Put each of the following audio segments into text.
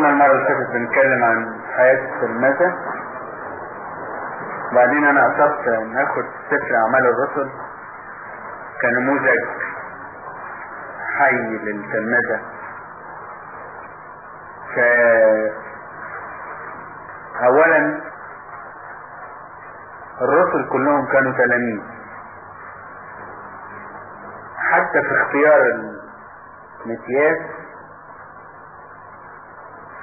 كنا المرة اللي فاتت بنتكلم عن حياة التلمذة بعدين أنا قصدت ناخد سفر أعمال الرسل. كنموذج حي للتلمذة ف اولا الرسل كلهم كانوا تلاميذ. حتى في اختيار المتياس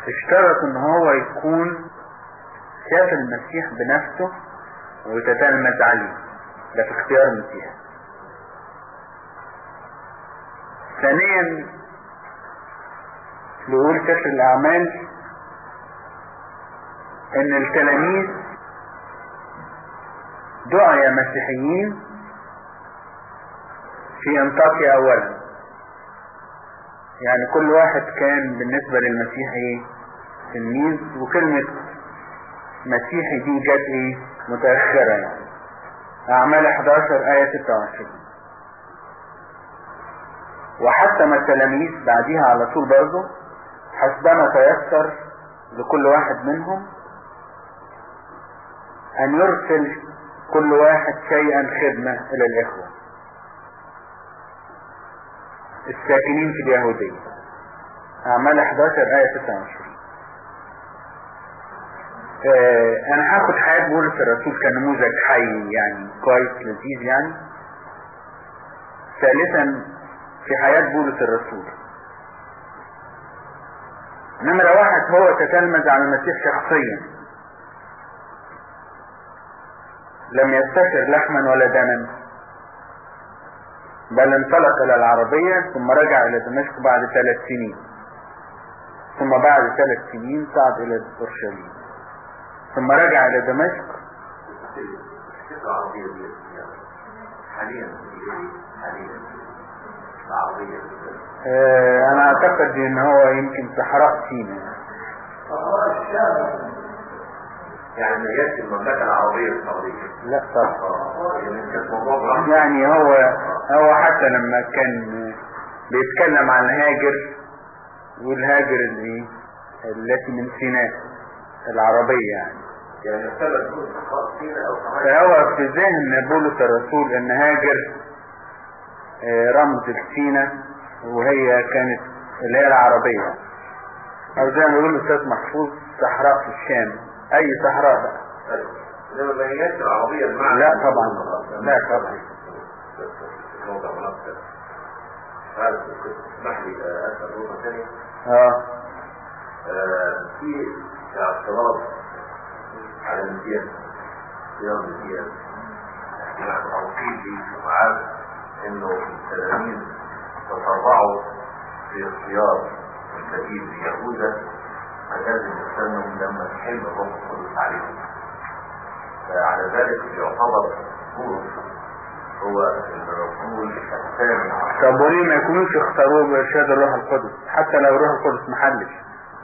اشترط ان هو يكون شاف المسيح بنفسه ويتتلمذ عليه ده في اختيار المسيح. ثانيا يقول سفر الأعمال إن التلاميذ دعي مسيحيين في انطاكيا اولا. يعني كل واحد كان بالنسبة للمسيح إيه؟ تلميذ وكلمة مسيحي دي جت إيه؟ متأخرة. يعني اعمال 11 آية 26 وحتى ما التلاميذ بعديها على طول برضه حسبما تيسر لكل واحد منهم أن يرسل كل واحد شيئا خدمة إلى الإخوة. الساكنين في اليهودية. أعمال 11 آية 29 آه أنا هاخد حياة بولس الرسول كنموذج حي يعني كويس لذيذ يعني. ثالثا في حياة بولس الرسول. نمرة واحد هو تتلمذ على المسيح شخصيا. لم يستشر لحما ولا دما بل انطلق إلى العربية ثم رجع إلى دمشق بعد ثلاث سنين. ثم بعد ثلاث سنين صعد إلى أورشليم. ثم رجع إلى دمشق. العربية دي حاليا حاليا العربية آه أنا أعتقد إن هو يمكن صحراء سيناء يعني ما جاتش المملكة العربية السعودية. لا طبعا. يعني برامج يعني هو هو حتى لما كان بيتكلم عن هاجر والهاجر اللي التي من سيناء العربية يعني. يعني السبب أو فهو في ذهن بولس الرسول إن هاجر آه، رمز لسينا وهي كانت اللي هي العربية أو زي ما بيقول الأستاذ محفوظ صحراء في الشام. أي صحراء بقى؟ انما ما هياش العربية بمعنى لا طبعا. لا طبعا. موضع اسمح لي اسال نقطة ثانية آه في اعتراض على الامتياز اختيار الامتياز معروفين في وعارف إنه التلاميذ تسرعوا في اختيار الكثير في يهوذا فلازم يستنوا لما تحل الروح القدس عليهم فعلى ذلك يعتبر بولس هو الرسول الثاني وليه ما يكونوش اختاروه بارشاد الروح القدس؟ حتى لو الروح القدس محلش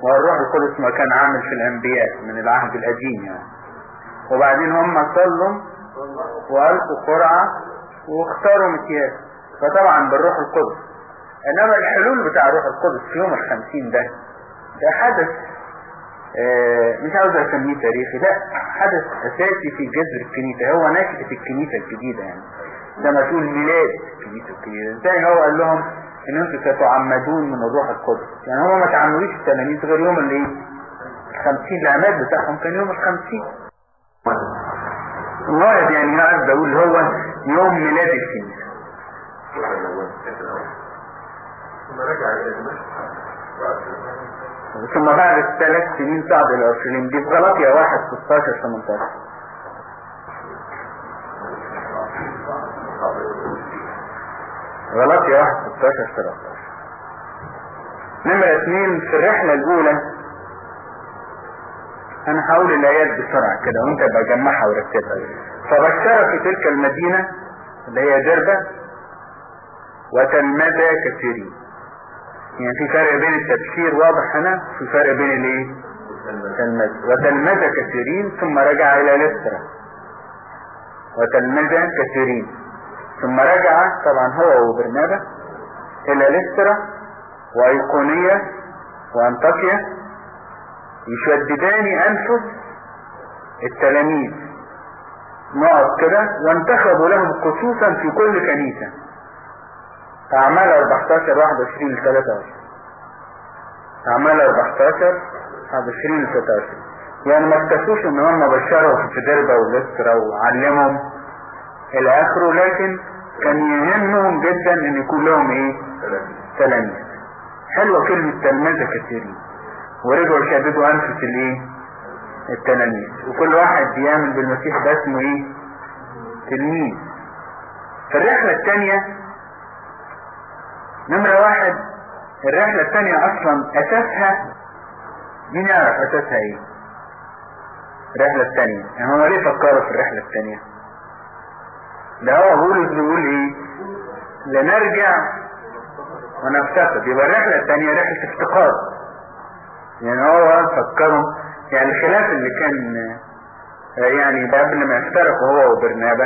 والروح القدس ما كان عامل في الأنبياء من العهد القديم يعني. وبعدين هم صلوا وألقوا قرعة واختاروا مكياس. فطبعا بالروح القدس. إنما الحلول بتاع الروح القدس في يوم الخمسين ده ده حدث آه، مش عاوز أسميه تاريخي لا حدث أساسي في جذر الكنيسة. هو نشأة الكنيسة الجديدة يعني. زي ما تقول ميلاد الكنيسة الجديدة. زي هو قال لهم ان أنتم ستعمدون من الروح القدس. يعني هم ما تعمدوش التلاميذ غير يوم الايه الخمسين العماد بتاعهم كان يوم الخمسين. الواحد يعني عايز أقول هو يوم ميلاد الكنيسة ثم بعد ثلاث سنين صعد إلى اورشليم دي في غلطية واحد 16 18 غلطية واحد 16 13 نمرة اثنين في الرحلة الأولى أنا هقول الايات بسرعة كده وأنت بجمعها ورتبها. فبشر في تلك المدينة اللي هي جربة وتلمذ كثيرين. يعني في فرق بين التبشير واضح هنا؟ في فرق بين الإيه؟ تلمذ وتلمذ كثيرين ثم رجع إلى لسترا وتلمذ كثيرين. ثم رجع طبعا هو وبرنابا إلى لسترا وأيقونية وأنطاكيا يشددان أنفس التلاميذ. نقط كده وانتخبوا لهم خصوصا في كل كنيسة. أعمال 14 21 ل 23 أعمال 14 21 ل 23 يعني ما اكتفوش إن هم بشروا في دربة ولسترا وعلمهم إلى آخره لكن كان يهمهم جدا إن يكون لهم إيه؟ تلاميذ حلوة كلمة تلمذة كثيرين ورجعوا شددوا أنفس الإيه؟ التلاميذ. وكل واحد بيعمل بالمسيح ده اسمه إيه؟ تلميذ. في الرحلة الثانية نمرة واحد الرحلة الثانية أصلا أساسها مين يعرف أساسها إيه؟ الرحلة الثانية يعني هو ليه فكروا في الرحلة الثانية ده هو بولس بيقول إيه؟ لنرجع ونفتقد. يبقى الرحلة الثانية رحلة افتقاد. يعني هو فكروا يعني الخلاف اللي كان يعني قبل ما يفترقوا هو وبرنابا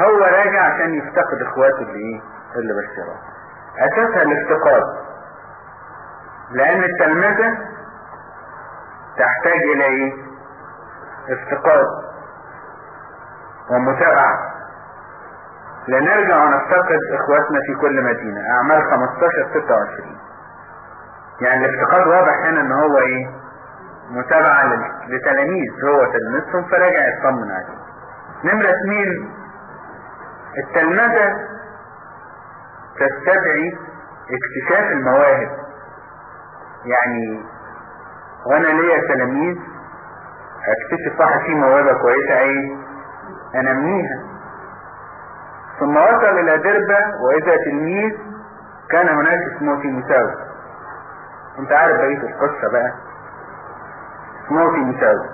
هو راجع عشان يفتقد إخواته اللي إيه؟ اللي بشروه أساسها الافتقاد. لأن التلمذة تحتاج إلى إيه؟ افتقاد ومتابعة. لنرجع ونفتقد إخواتنا في كل مدينة. أعمال 15 26 يعني الافتقاد واضح هنا إن هو إيه؟ متابعة لتلاميذ هو تلميذهم فراجع يطمن عليه نمرة اثنين التلمذة تستدعي اكتشاف المواهب. يعني وأنا ليا تلاميذ أكتشف واحد فيه موهبة كويسة إيه؟ أنميها. ثم وصل إلى دربة وإذا تلميذ كان هناك اسمه تيموساوس أنت عارف بقية القصة بقى. اسمه تيموساوس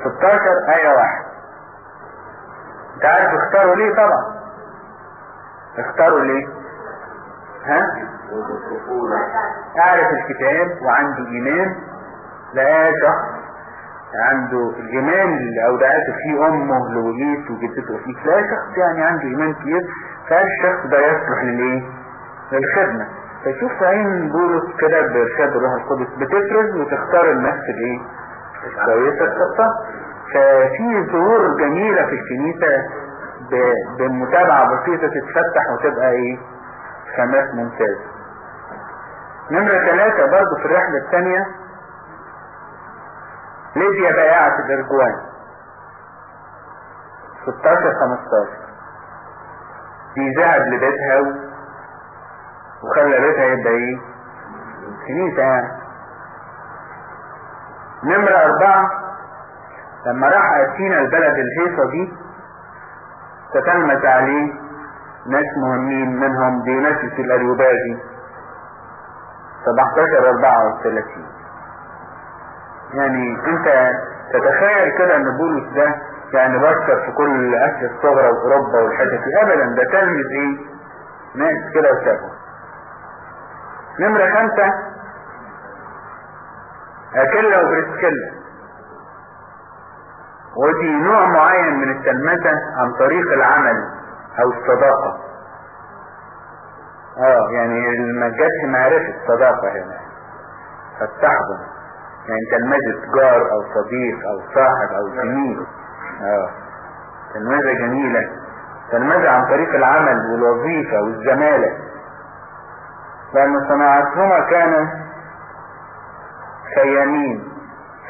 16 آية واحد. أنت عارف اختاروا ليه؟ طبعا. اختاروا ليه؟ ها؟ أعرف الكتاب وعنده ايمان لا شخص. عنده الإيمان اللي أودعته فيه أمه لويس وجدته فيه. لا شخص يعني عنده إيمان كبير فالشخص ده يصلح للإيه؟ للخدمة. فشوف عين بولس كده بإرشاد الروح القدس بتفرز وتختار الناس الايه الكويسة الخطة ففي ظهور جميلة في الكنيسة بمتابعة بسيطة تتفتح وتبقى إيه؟ خامات ممتازة. نمرة ثلاثة برضو في الرحلة الثانية. ليبيا بائعة الإرجوان؟ 16 15 دي ذهب لبيتها. وخلى بيتها يبقى إيه؟ كنيسة يعني. نمرة أربعة لما راح أثينا البلد الهيصة دي تتلمذ عليه ناس مهمين منهم ديوناسيوس الأريوباجي 17 34 يعني انت تتخيل كده ان بولس ده يعني بشر في كل اسيا الصغرى وأوروبا والحتت ابدا ده تلمذ إيه؟ ناس كده وسابهم نمرة خمسة. أكيلا وبريسكيلا. ودي نوع معين من التلمذة عن طريق العمل أو الصداقة. آه يعني ما جاتش معرفة صداقة هنا. فتحضن يعني تلمذة جار أو صديق أو صاحب أو زميل. آه. تلمذة جميلة. تلمذة عن طريق العمل والوظيفة والزمالة. لأن صناعتهما كان خيامين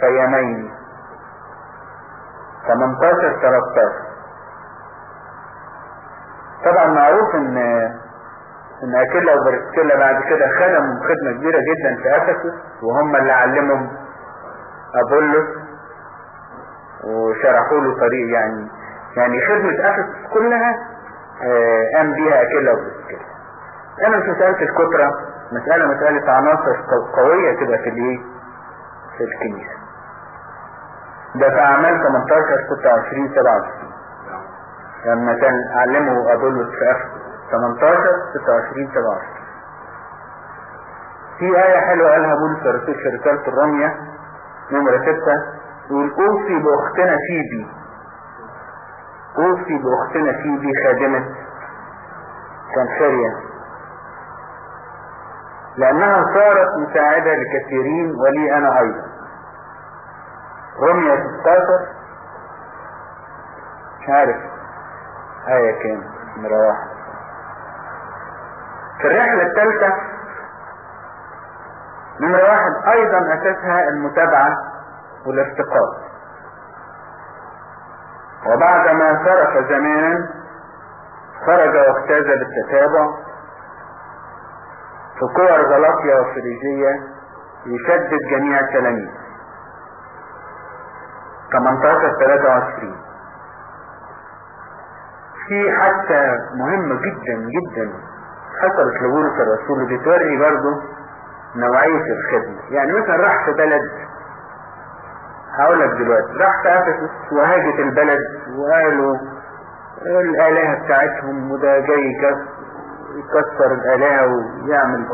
خيامين. 18 13 طبعا معروف إن إن اكيلا وبرسكيلا بعد كده خدموا خدمة كبيرة جدا في افسس وهم اللي علمهم ابولس وشرحوا له طريق يعني يعني خدمة افسس كلها قام بيها اكيلا وبرسكيلا أنا مش مسألة الكترة مسألة مسألة عناصر قوية تبقى في الإيه؟ في الكنيسة ده في أعمال 18 26 27 لما كان علمه ابولس في افسس 18 26 27 في آية حلوة قالها بولس الرسول في رسالة الرمية نمرة 6 يقول أوصي بأختنا فيبي. أوصي بأختنا فيبي خادمة. كنخريا لأنها صارت مساعدة لكثيرين ولي أنا أيضا. رمية 16 مش عارف. آية كام؟ نمرة واحد. في الرحلة الثالثة نمرة واحد أيضا أساسها المتابعة والافتقاد وبعدما صرف زمان خرج واجتاز بالتتابع في كور غلاطيا وفريجية يشدد جميع التلاميذ. 18 23 في حادثة مهمة جدا جدا حصلت لبولس الرسول بتوري برضه نوعية الخدمة. يعني مثلا راح في بلد هقول لك دلوقتي راح في افسس وهاجت البلد وقالوا الآلهة بتاعتهم وده جاي يكسر الآلهة ويعمل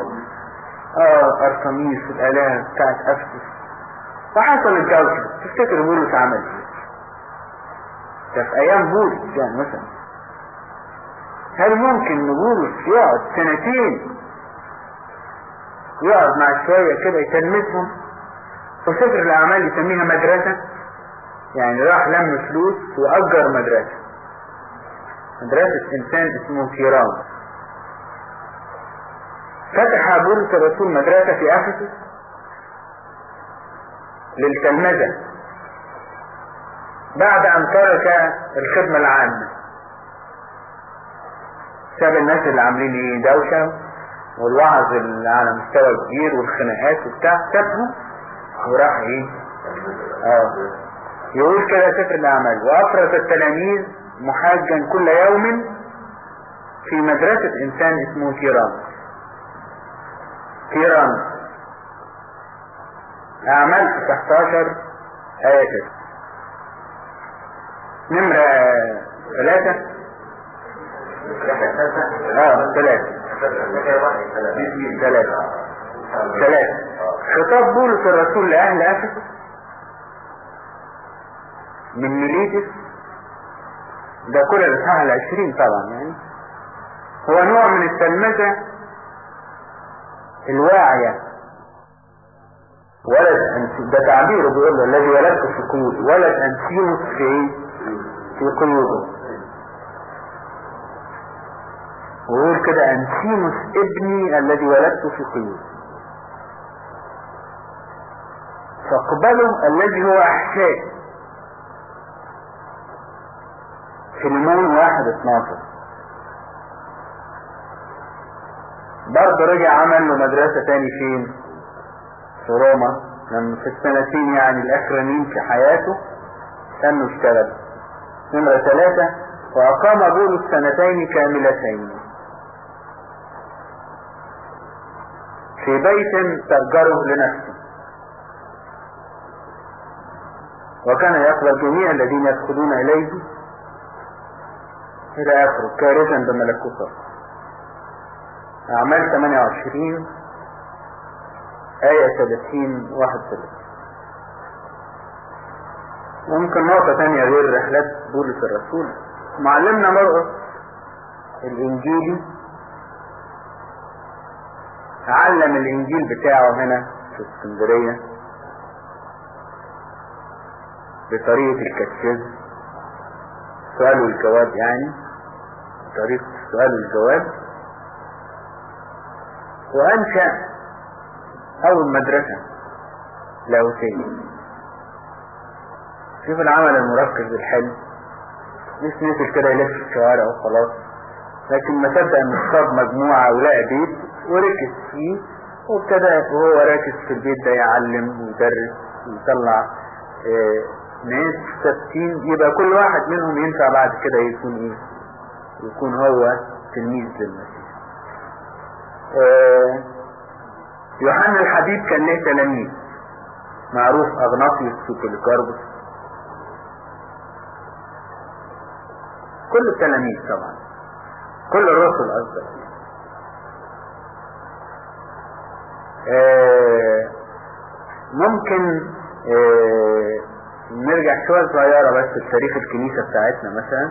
آه أرتميس الآلهة بتاعت أفسس وحصل الجوشة تفتكر بولس عمل إيه؟ ده في أيام بولس يعني مثلا. هل ممكن إن بولس يقعد سنتين يقعد مع شوية كده يتلمسهم وسفر الأعمال يسميها مدرسة. يعني راح لم فلوس وأجر مدرسة. مدرسة إنسان اسمه كيرام فتح بولس الرسول مدرسة في أفسس للتلمذة. بعد أن ترك الخدمة العامة. ساب الناس اللي عاملين إيه؟ دوشة. والوعظ اللي على مستوى كبير والخناقات وبتاع سابهم وراح إيه؟ آه. يقول كده سفر الأعمال. وافرز التلاميذ محاجا كل يوم في مدرسة إنسان اسمه كيران. كيران. أعمال 19 آية. 6 نمرة ثلاثة. آه ثلاثة. ثلاثة ثلاثة خطاب بولس الرسول لأهل أفسس من ميليتس ده كل الإصحاح العشرين طبعا يعني هو نوع من التلمذة الواعية ولد ده تعبيره بيقول له الذي ولدت في قيود ولد أنسيموس في إيه؟ في قيوده ويقول كده أنسيموس ابني الذي ولدت في قيود فاقبله الذي هو أحشاء. فيلمون واحد اتناشر برضه رجع عمل له مدرسة تاني فين؟ في روما. لما في السنتين يعني الأخرانيين في حياته. كانوا اشتغل. نمرة ثلاثة. وأقام بولس سنتين كاملتين. في بيت تأجره لنفسه. وكان يقبل جميع الذين يدخلون إليه إلى آخره كارثا بملكوته. أعمال 28 آية 30 31 ممكن نقطة تانية غير رحلات بولس الرسول. معلمنا مرقس الإنجيلي علم الإنجيل بتاعه هنا في اسكندرية. بطريقة الكتشيز السؤال والجواب يعني. طريقة السؤال والجواب. وأنشأ أول مدرسة لاهوتية شوف العمل المركز بالحلم مش نزل كده يلف الشوارع وخلاص. لكن ما صدق ان مجموعة ولقى بيت. وركز فيه وابتدى وهو راكز في البيت ده يعلم ويدرس ويطلع آه ناس ثابتين. يبقى كل واحد منهم ينفع بعد كده يكون إيه؟ يكون هو تلميذ للمسيح. آه يوحنا الحبيب كان له تلاميذ معروف أغناطيوس وبوليكاربوس كل التلاميذ طبعا. كل الرسل قصدي آه ممكن آه نرجع شوية صغيرة بس في تاريخ الكنيسة بتاعتنا مثلا.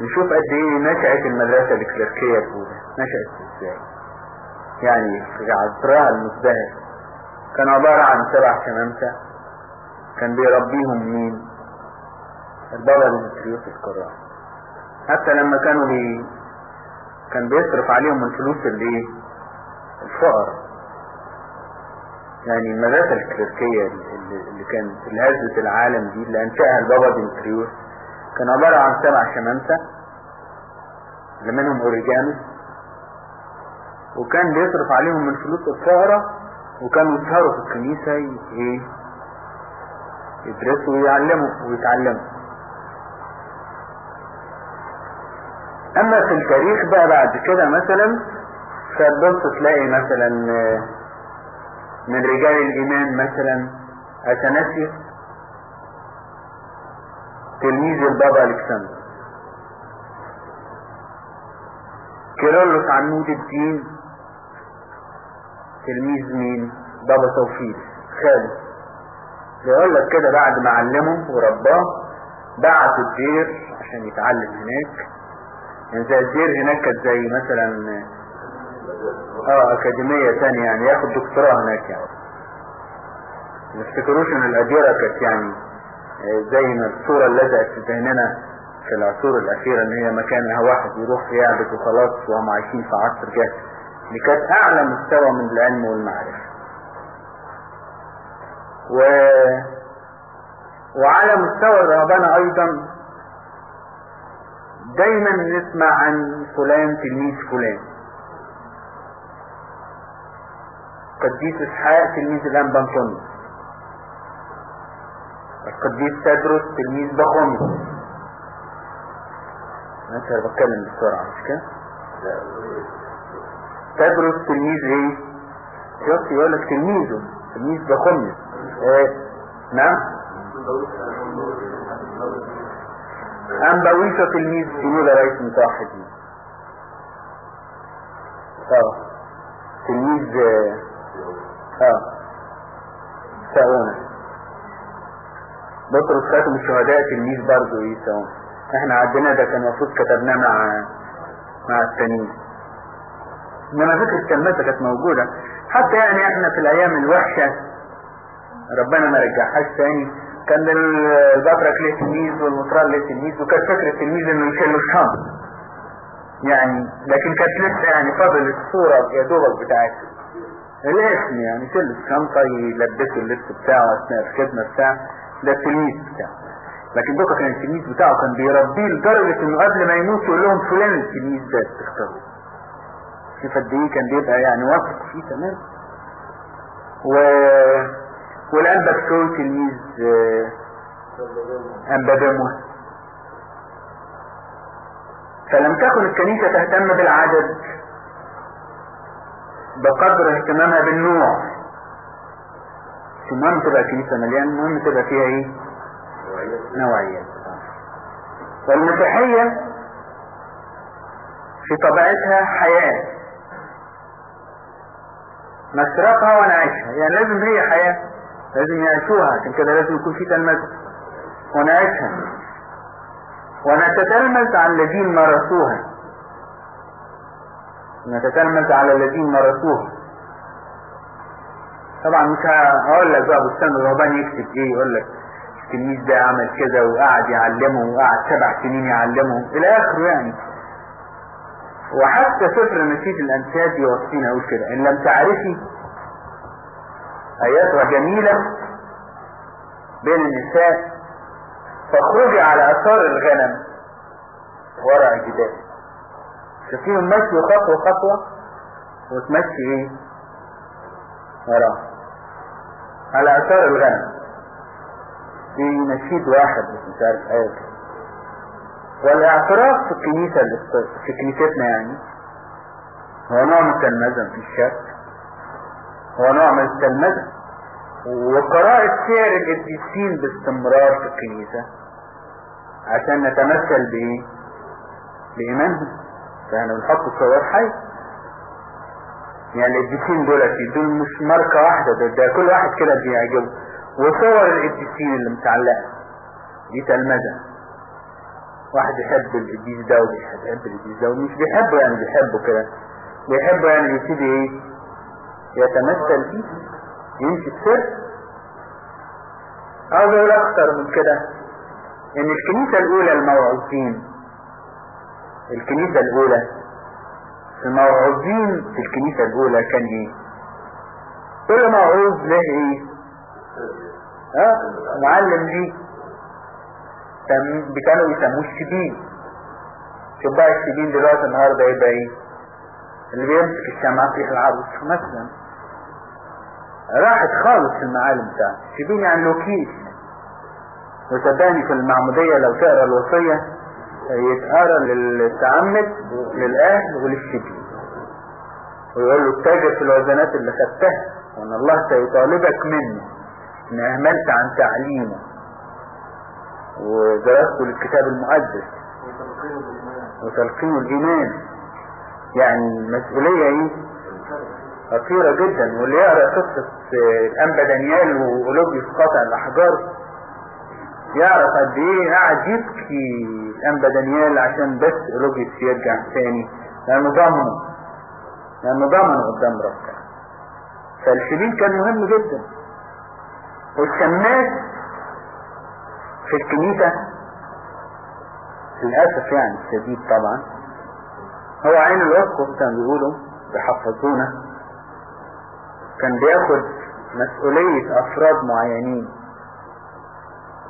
نشوف قد إيه نشأت المدرسة الإكليريكية الأولى. نشأت إزاي؟ يعني في عصرها المزدهر كان عبارة عن سبع شمامسة كان بيربيهم مين؟ البابا ديمتريوس الكرام. حتى لما كانوا بي كان بيصرف عليهم الفلوس اللي الفقر يعني المدرسة الكليركية اللي, كانت اللي هزت العالم دي اللي أنشأها البابا ديمتريوس كان عبارة عن سبع شمامسة اللي منهم أوريجانوس وكان بيصرف عليهم من فلوس الفقراء وكانوا يسهروا في الكنيسة إيه يدرسوا ويعلموا ويتعلموا. أما في التاريخ بقى بعد كده مثلا فتبص تلاقي مثلا من رجال الإيمان مثلا اثناسيوس تلميذ البابا ألكسندر. كيرلس عمود الدين. تلميذ مين؟ بابا ثاوفيلس. خاله. يقول لك كده بعد ما علمه ورباه بعت الدير عشان يتعلم هناك. يعني زي الدير هناك كانت زي مثلا آه أكاديمية تانية يعني ياخد دكتوراه هناك يعني. ما تفتكروش إن الاديرة كانت يعني زي ما الصورة اللي لزقت في ذهننا في العصور الأخيرة إن هي مكانها واحد يروح يعبد وخلاص وهم عايشين في عصر جاهل. دي كانت أعلى مستوى من العلم والمعرفة. و... وعلى مستوى الرهبنة أيضا دايما نسمع عن فلان تلميذ فلان. قديس اسحاق تلميذ الانبا انطونيوس القديس تدرس تلميذ بخوميوس أنا بتكلم بسرعة مش كده؟ تدرس تلميذ إيه؟ شفت يقول لك تلميذه تلميذ بخوميوس إيه؟ نعم؟ أنبويسة تلميذ سنودة رئيس متوحدين آه تلميذ آه ساونا. بطرس خاتم الشهداء تلميذ برضه إيه ساونا. إحنا عدنا ده كان المفروض كتبناه مع مع التانيين. إنما فكرة التلمسة كانت موجودة. حتى يعني إحنا في الأيام الوحشة ربنا ما رجعهاش تاني. كان البطرك ليه تلميذ والمطران ليه تلميذ وكانت فكرة التلميذ إنه يشيل له الشنط يعني لكن كانت لسه يعني فضل الصورة يا دوبك بتاعته الاسم يعني يشيل الشنطة يلبسه اللبس بتاعه أثناء الخدمة بتاعه. ده التلميذ بتاعه. لكن دوكا كان التلميذ بتاعه كان بيربيه لدرجة إنه قبل ما يموت يقول لهم فلان التلميذ ده تختاروه شوف قد إيه كان بيبقى يعني واثق فيه تمام. و والأنبا بشوي تلميذ أنبا دموة فلم تكن الكنيسة تهتم بالعدد. بقدر اهتمامها بالنوع. المهم تبقى الكنيسة مليانة المهم تبقى فيها إيه؟ نوعيات والمسيحية في طبيعتها حياة. مسرقها ونعيشها. يعني لازم هي حياة. لازم يعيشوها. عشان كده لازم يكون في تلمذة ونعيشها. ونتتلمذ على الذين مارسوها. نتتلمذ على الذين مارسوها طبعا مش هقول لك بقى بستان الرهبان يكتب إيه؟ يقول لك التلميذ ده عمل كذا وقعد يعلمه وقعد سبع سنين يعلمه. إلى آخره يعني. وحتى سفر نشيد الأنساب يوصينا يقول كده. إن لم تعرفي آياتها جميلة بين النساء فاخرجي على آثار الغنم وراء الجدال شوفيهم مشي خطوة خطوة وتمشي إيه؟ وراه. على آثار الغنم. في نشيد واحد بس مش عارف إيه والاعتراف في الكنيسة في كنيستنا يعني. هو نوع من التلمذة في الشك هو نوع من التلمذة. وقراءة سير القديسين باستمرار في الكنيسة عشان نتمثل بإيه؟ بإيمانهم. فاحنا بنحط صور حي. يعني القديسين دول دول مش ماركة واحدة ده, ده كل واحد كده بيعجبه. وصور القديسين اللي متعلقة. دي تلمذة. واحد يحب القديس ده وبيحب القديس ده ومش بيحبه يعني بيحبه كده. بيحبه يعني بيبتدي إيه؟ يتمثل فيه. يمشي السر عاوز أقول أكتر من كده. إن الكنيسة الأولى الموعوظين الكنيسة الأولى. الموعوظين في الكنيسة الأولى كان إيه؟ كل موعوظ له إيه؟ آه معلم ليه كانوا يسموه الشبين بقى الشبين دلوقتي النهارده يبقى إيه؟ اللي بيمسك الشمعة في العروس مثلا. راحت خالص المعالم بتاعته الشبين يعني لوكيس وصدقني في المعمودية لو تقرأ الوصية يتقرا للتعمد للأهل وللشبين ويقول له اتجه في الوزنات اللي خدتها وإن الله سيطالبك منه. ان أهملت عن تعليمه. ودراسته للكتاب المقدس. وتلقين الإيمان. يعني مسؤولية إيه؟ خطيرة جدا. واللي يقرأ قصة الانبا دانيال وأولوبيوس قاطع الأحجار يعرف قد إيه قاعد يبكي. الانبا دانيال عشان بس اولوبيوس يرجع تاني لأنه ضمنه لأنه ضمنه قدام ربنا فالشبين كان مهم جدا. والشماس في الكنيسة للأسف يعني الشديد طبعا. هو عين الأسقف كان بيقولوا بيحفظونا. كان بياخد مسؤولية أفراد معينين.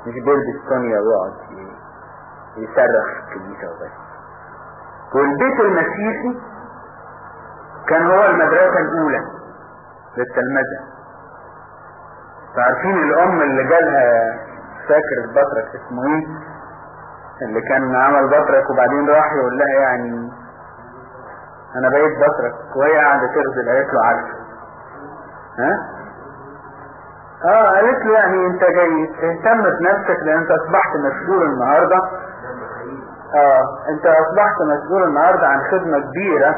مش بيلبس سونيا ويقعد يصرخ في الكنيسة وبس والبيت المسيحي كان هو المدرسة الأولى للتلمذة. فعارفين الأم اللي جالها فاكر البطرك اسمه إيه؟ اللي كان عمل بطرك وبعدين راح يقول لها يعني أنا بقيت بطرك وهي قاعدة تغزل قالت له عارفة ها؟ آه قالت له يعني أنت جاي تهتم بنفسك لأن أنت أصبحت مسؤول النهاردة. آه انت اصبحت مسؤول النهاردة عن خدمة كبيرة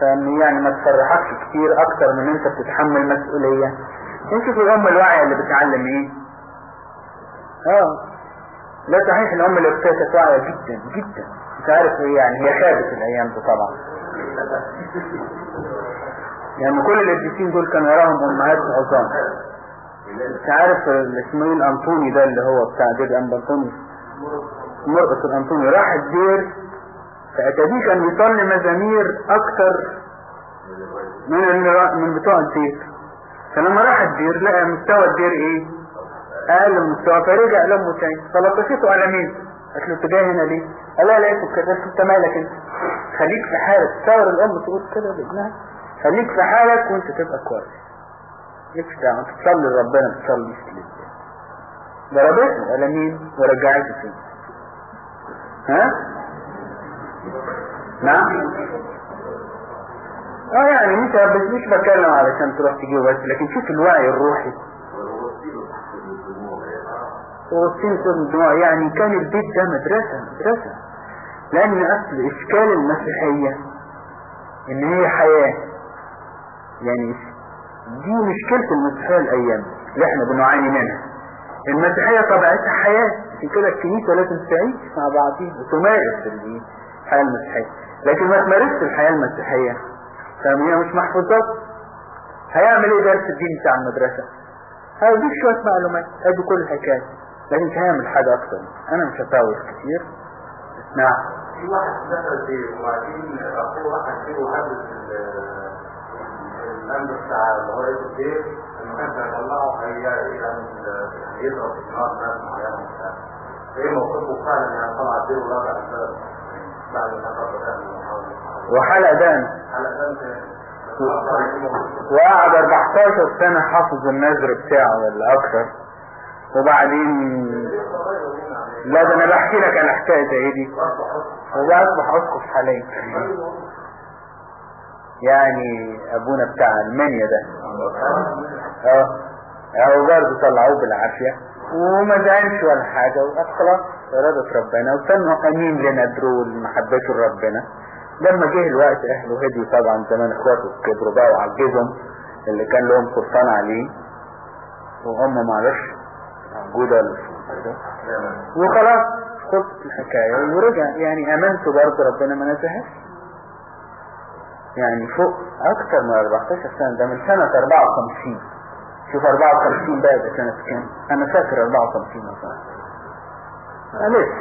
فإن يعني ما تفرحكش كتير أكتر من انت بتتحمل مسؤولية. انت في الأم الواعية اللي بتعلم إيه؟ آه. لا صحيح الأم اللي كانت واعية جدا جدا. مش عارف إيه يعني هي خابت الأيام دي طبعا. يعني كل القديسين دول كان وراهم أمهات عظام. مش عارف اسماعيل انطوني ده اللي هو بتاع دير ام انطوني مرقس الأنطوني راح الدير فاتابيه كان بيصلي مزامير أكتر من من بتوع الدير. فلما راح الدير لقى مستوى الدير أقل من مستوى فرجع لامه تاني فلطشته قلمين قالت له انت جاي هنا ليه؟ قال لها لقيته كده أنت مالك أنت؟ خليك في حالك تصور الأم تقول كده لابنها خليك في حالك وأنت تبقى كويس. مالكش أنت تصلي لربنا تصلي لله ضربته قلمين ورجعته تاني ها؟ نعم. آه يعني بس مش بتكلم علشان تروح تجيبه بس لكن شوف الوعي الروحي. كل الدموع يعني كان البيت ده مدرسة مدرسة. لأن أصل إشكال المسيحية إن هي حياة. يعني دي مشكلة المسيحية الأيام اللي إحنا بنعاني منها. المسيحية طبيعتها حياة. عشان كده الكنيسة لازم تعيش مع بعضيها وتمارس الحياة المسيحية. لكن ما تمارسش الحياة المسيحية. فاهم هي مش محفوظات. هيعمل إيه درس الدين بتاع المدرسة؟ هيديك شوية معلومات. أدي كل الحكاية. لكن مش هيعمل حاجة أكتر. أنا مش هطول كتير. نعم. في واحد دخل فيه وبعدين أخوه راح فيه وحدث الأمر بتاع لغايه الدير ناس معينه إيه موقفه فعلا يعني طلع ورجع البلد بعد ما على ذلك وقعد 14 سنة حافظ النذر بتاعه ولا أكتر وبعدين لا ده أنا بحكي لك على حكاية زي دي. وده اصبح اسقف حاليا يعني أبونا بتاع المنيا ده. آه هو برضه طلعوه بالعافية. وما زعلش ولا حاجة وقال خلاص إرادة ربنا. وكانوا أمين لنذره ولمحبته لربنا لما جه الوقت أهله هدي طبعا زمان إخواته كبروا بقى وعجزهم اللي كان لهم سلطان عليه. وهم معرفش موجودة ولا وخلاص خلصت الحكاية. ورجع يعني أمانته برضه ربنا ما نزهش يعني فوق أكتر من 14 سنة ده من سنة 54 شوف 54 بقى ده سنة كام؟ أنا فاكر 54 مثلا. معلش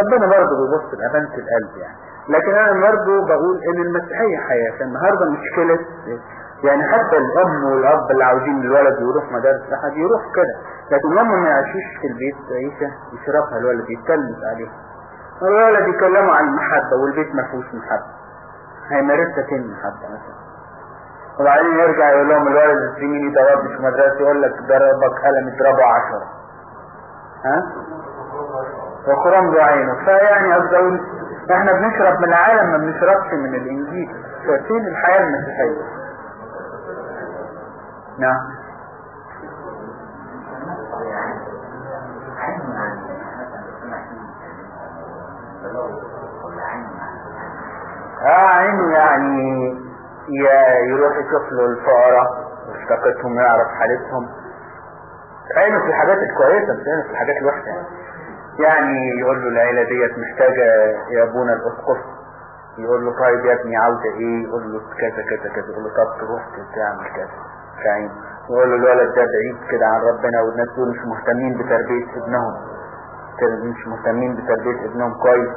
ربنا برضه بيبص لأمانة القلب يعني. لكن أنا برضه بقول إن المسيحية حياة. فالنهاردة مشكلة يعني حتى الأم والأب اللي عاوزين الولد يروح مدارس احد يروح كده. لكن هم ما يعيشوش في البيت عيشة يشربها الولد يتلمس عليها. الولد يكلموا عن المحبة والبيت ما فيهوش محبة. هيمارسها فين المحبة مثلا؟ وبعدين يرجع يقول لهم الولد السنين ضربني في مدرسة يقول لك ضربك قلم اضربه عشرة. ها؟ وخرم له عينه. فيعني أقول إحنا بنشرب من العالم ما بنشربش من الإنجيل. فين الحياة المسيحية؟ نعم. آه عينه يعني. يروح يشوف له الفقراء ويفتقدهم ويعرف حالتهم. عينه في الحاجات الكويسة مش عينه في الحاجات الوحشة. يعني. يعني يقول له العيلة ديت محتاجة يا أبونا الأسقف. يقول له طيب يا ابني عاوزة إيه؟ يقول له كذا كذا كذا. يقول له طب تروح تعمل كذا. في عينه يقول له الولد ده بعيد كده عن ربنا والناس دول مش مهتمين بتربية ابنهم. مش مهتمين بتربية ابنهم كويس.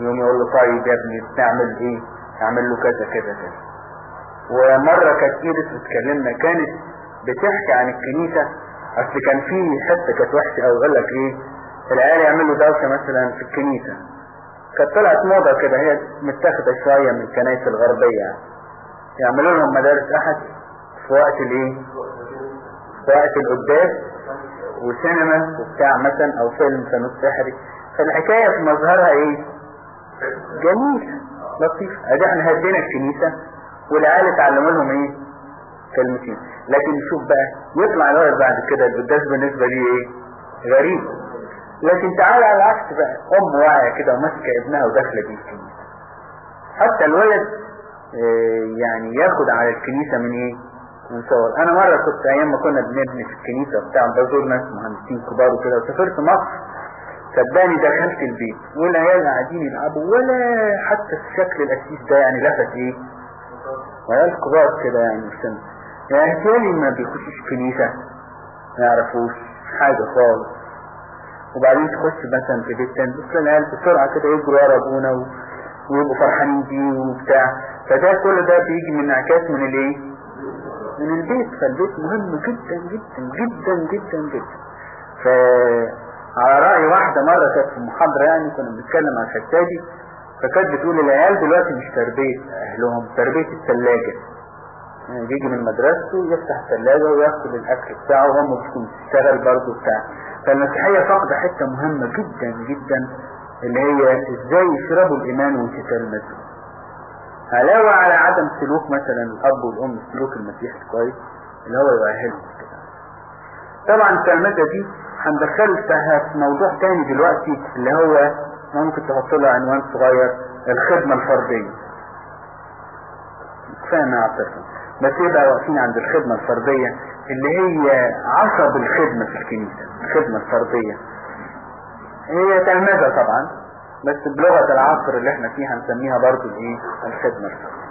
يقوم يقول له طيب يا ابني بتعمل إيه؟ اعمل له كذا كذا كذا. ومرة كانت ايرس بتكلمنا كانت بتحكي عن الكنيسة. أصل كان في حتة كانت وحشة أو يقول لك إيه؟ العيال يعملوا دوشة مثلا في الكنيسة. كانت طلعت موضة كده هي متاخدة شوية من الكنائس الغربية. يعملوا لهم مدارس أحد في وقت الإيه؟ في وقت القداس وسينما وبتاع مثلا أو فيلم فانوس سحري فالحكاية في مظهرها إيه؟ جميل لطيف ادي إحنا هدينا الكنيسة. والعيال اتعلموا لهم إيه؟ كلمتين. لكن شوف بقى يطلع الولد بعد كده القداس بالنسبة ليه إيه؟ غريب. لكن تعال على العكس بقى. أم واعية كده وماسكة ابنها وداخلة بيه الكنيسة. حتى الولد آه يعني ياخد على الكنيسة من إيه؟ من صور. أنا مرة كنت أيام ما كنا بنبني في الكنيسة بتاع بزور ناس مهندسين كبار وكده وسافرت مصر. صدقني دخلت البيت. والعيال قاعدين يلعبوا ولا حتى شكل الأسيس ده يعني لفت إيه؟ وعيال كبار كده يعني السن يعني تاني ما بيخشش كنيسة ما يعرفوش حاجة خالص وبعدين تخش مثلا في بيت تاني بس العيال بسرعة كده يجروا ورا ابونا. ويبقوا فرحانين بيه وبتاع فده كل ده بيجي من انعكاس من الايه؟ من البيت فالبيت مهم جدا جدا جدا جدا جدا. ف على رأي واحدة مرة كانت في محاضرة يعني كنا بنتكلم عن الحتة دي. فكانت بتقول العيال دلوقتي مش تربية أهلهم تربية الثلاجة يعني بيجي من مدرسته يفتح الثلاجة وياخد الأكل بتاعه وهم بتكون بتشتغل برضه بتاع. فالمسيحية فاقدة حتة مهمة جدا جدا اللي هي إزاي يشربوا الإيمان ويتلمسوا علاوة على عدم سلوك مثلا الأب والأم السلوك المسيحي الكويس اللي هو يؤهلهم. كده طبعا التلمذة دي هندخلها في موضوع تاني دلوقتي اللي هو ممكن تحط له عنوان صغير الخدمة الفردية. كفاية ما اعتقد بس يبقى واقفين عند الخدمة الفردية؟ اللي هي عصب الخدمة في الكنيسة الخدمة الفردية. هي تلمذة طبعا بس بلغة العصر اللي إحنا فيها هنسميها برضو الايه الخدمة الفردية.